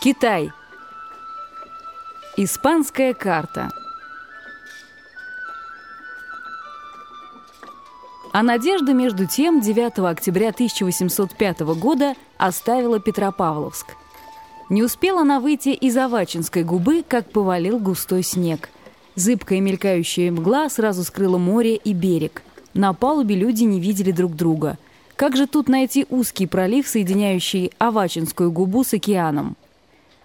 Китай. Испанская карта. А Надежда, между тем, 9 октября 1805 года оставила Петропавловск. Не успела она выйти из Авачинской губы, как повалил густой снег. Зыбкая мелькающая мгла сразу скрыла море и берег. На палубе люди не видели друг друга. Как же тут найти узкий пролив, соединяющий Авачинскую губу с океаном?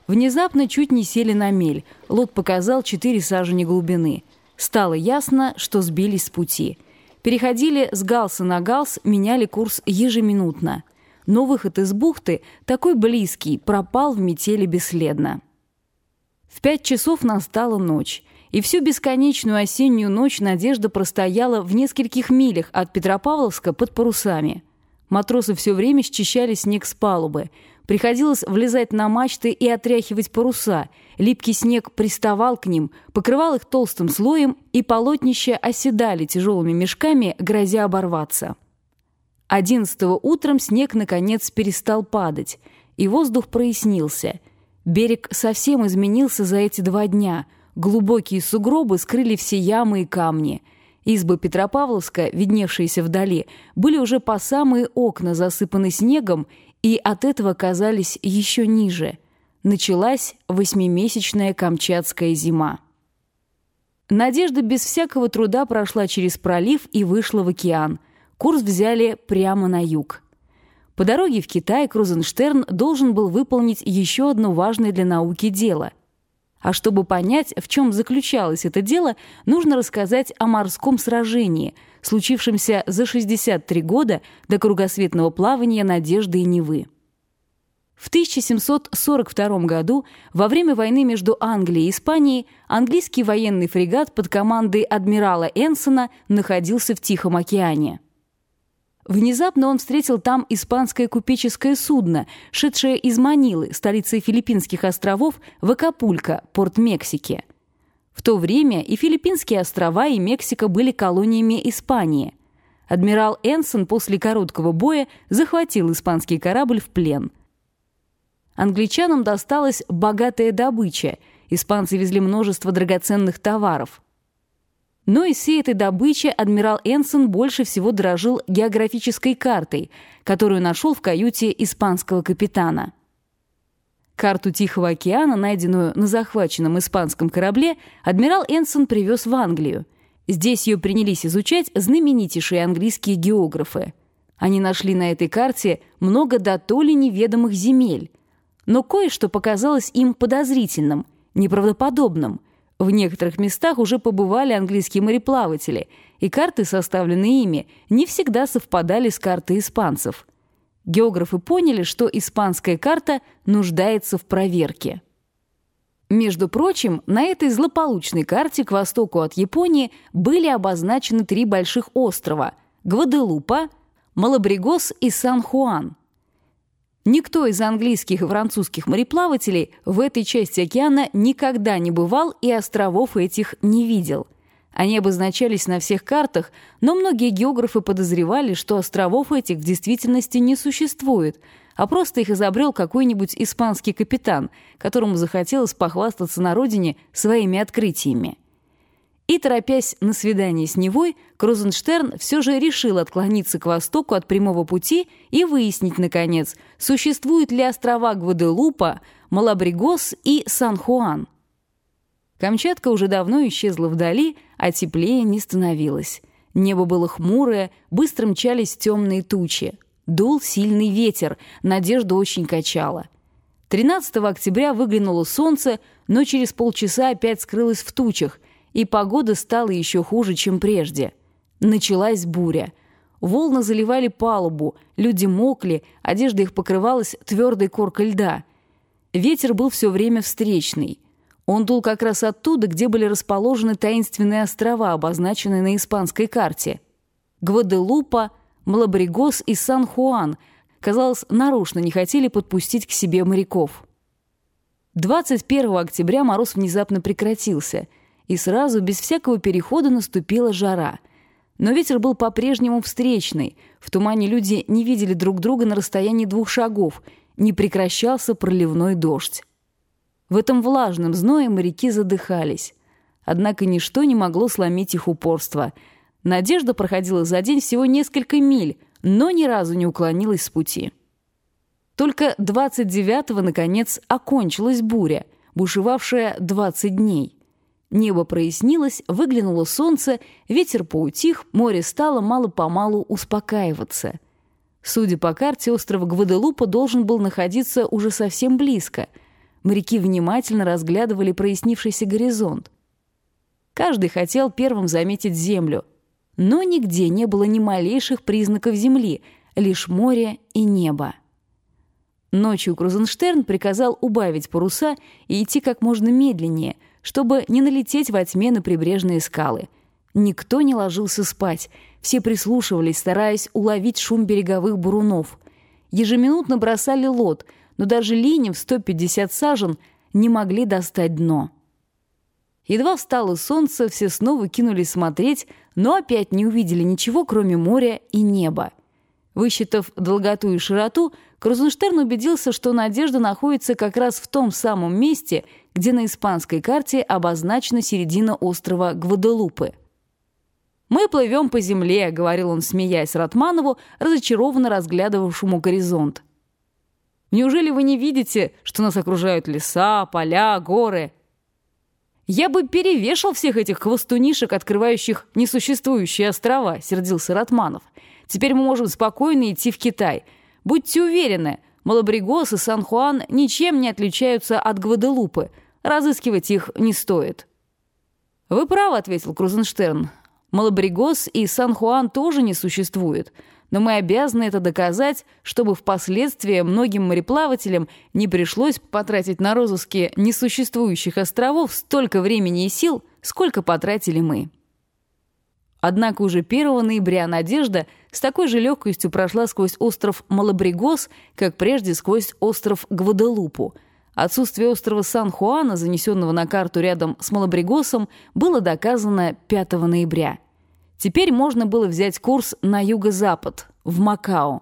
Внезапно чуть не сели на мель. Лот показал четыре сажени глубины. Стало ясно, что сбились с пути. Переходили с галса на галс, меняли курс ежеминутно. Но выход из бухты, такой близкий, пропал в метели бесследно. В пять часов настала ночь. И всю бесконечную осеннюю ночь Надежда простояла в нескольких милях от Петропавловска под парусами. Матросы все время счищали снег с палубы – Приходилось влезать на мачты и отряхивать паруса. Липкий снег приставал к ним, покрывал их толстым слоем, и полотнища оседали тяжелыми мешками, грозя оборваться. Одиннадцатого утром снег, наконец, перестал падать, и воздух прояснился. Берег совсем изменился за эти два дня. Глубокие сугробы скрыли все ямы и камни. Избы Петропавловска, видневшиеся вдали, были уже по самые окна засыпаны снегом, и от этого казались еще ниже. Началась восьмимесячная камчатская зима. Надежда без всякого труда прошла через пролив и вышла в океан. Курс взяли прямо на юг. По дороге в Китай Крузенштерн должен был выполнить еще одно важное для науки дело – а чтобы понять, в чем заключалось это дело, нужно рассказать о морском сражении, случившемся за 63 года до кругосветного плавания «Надежды и Невы». В 1742 году, во время войны между Англией и Испанией, английский военный фрегат под командой адмирала Энсона находился в Тихом океане. Внезапно он встретил там испанское купеческое судно, шедшее из Манилы, столицы Филиппинских островов, в Акапулько, порт Мексики. В то время и Филиппинские острова, и Мексика были колониями Испании. Адмирал Энсон после короткого боя захватил испанский корабль в плен. Англичанам досталась богатая добыча. Испанцы везли множество драгоценных товаров. Но из всей этой добычи адмирал Энсон больше всего дорожил географической картой, которую нашел в каюте испанского капитана. Карту Тихого океана, найденную на захваченном испанском корабле, адмирал Энсон привез в Англию. Здесь ее принялись изучать знаменитейшие английские географы. Они нашли на этой карте много до то ли неведомых земель. Но кое-что показалось им подозрительным, неправдоподобным – в некоторых местах уже побывали английские мореплаватели, и карты, составленные ими, не всегда совпадали с картой испанцев. Географы поняли, что испанская карта нуждается в проверке. Между прочим, на этой злополучной карте к востоку от Японии были обозначены три больших острова – Гваделупа, Малабригос и Сан-Хуан – Никто из английских и французских мореплавателей в этой части океана никогда не бывал и островов этих не видел. Они обозначались на всех картах, но многие географы подозревали, что островов этих в действительности не существует, а просто их изобрел какой-нибудь испанский капитан, которому захотелось похвастаться на родине своими открытиями. И, торопясь на свидание с Невой, Крузенштерн все же решил отклониться к востоку от прямого пути и выяснить, наконец, существуют ли острова Гваделупа, Малабригос и Сан-Хуан. Камчатка уже давно исчезла вдали, а теплее не становилось. Небо было хмурое, быстро мчались темные тучи. Дул сильный ветер, надежда очень качала. 13 октября выглянуло солнце, но через полчаса опять скрылось в тучах – и погода стала еще хуже, чем прежде. Началась буря. Волны заливали палубу, люди мокли, одежда их покрывалась твердой коркой льда. Ветер был все время встречный. Он дул как раз оттуда, где были расположены таинственные острова, обозначенные на испанской карте. Гваделупа, Малабригос и Сан-Хуан, казалось, нарочно не хотели подпустить к себе моряков. 21 октября мороз внезапно прекратился — и сразу, без всякого перехода, наступила жара. Но ветер был по-прежнему встречный. В тумане люди не видели друг друга на расстоянии двух шагов. Не прекращался проливной дождь. В этом влажном зное моряки задыхались. Однако ничто не могло сломить их упорство. Надежда проходила за день всего несколько миль, но ни разу не уклонилась с пути. Только 29-го, наконец, окончилась буря, бушевавшая 20 дней. Небо прояснилось, выглянуло солнце, ветер поутих, море стало мало-помалу успокаиваться. Судя по карте, остров Гваделупа должен был находиться уже совсем близко. Моряки внимательно разглядывали прояснившийся горизонт. Каждый хотел первым заметить землю. Но нигде не было ни малейших признаков земли, лишь море и небо. Ночью Крузенштерн приказал убавить паруса и идти как можно медленнее, чтобы не налететь во тьме на прибрежные скалы. Никто не ложился спать, все прислушивались, стараясь уловить шум береговых бурунов. Ежеминутно бросали лод, но даже линии в 150 сажен не могли достать дно. Едва встало солнце, все снова кинулись смотреть, но опять не увидели ничего, кроме моря и неба. Высчитав долготу и широту, Крузенштерн убедился, что Надежда находится как раз в том самом месте, где на испанской карте обозначена середина острова Гваделупы. «Мы плывем по земле», — говорил он, смеясь Ратманову, разочарованно разглядывавшему горизонт. «Неужели вы не видите, что нас окружают леса, поля, горы?» «Я бы перевешал всех этих хвостунишек, открывающих несуществующие острова», — сердился Ратманов. Теперь мы можем спокойно идти в Китай. Будьте уверены, Малабригос и Сан-Хуан ничем не отличаются от Гваделупы. Разыскивать их не стоит». «Вы правы», — ответил Крузенштерн. «Малабригос и Сан-Хуан тоже не существуют. Но мы обязаны это доказать, чтобы впоследствии многим мореплавателям не пришлось потратить на розыски несуществующих островов столько времени и сил, сколько потратили мы». Однако уже 1 ноября «Надежда» с такой же легкостью прошла сквозь остров Малабригос, как прежде сквозь остров Гваделупу. Отсутствие острова Сан-Хуана, занесенного на карту рядом с Малабригосом, было доказано 5 ноября. Теперь можно было взять курс на юго-запад, в Макао.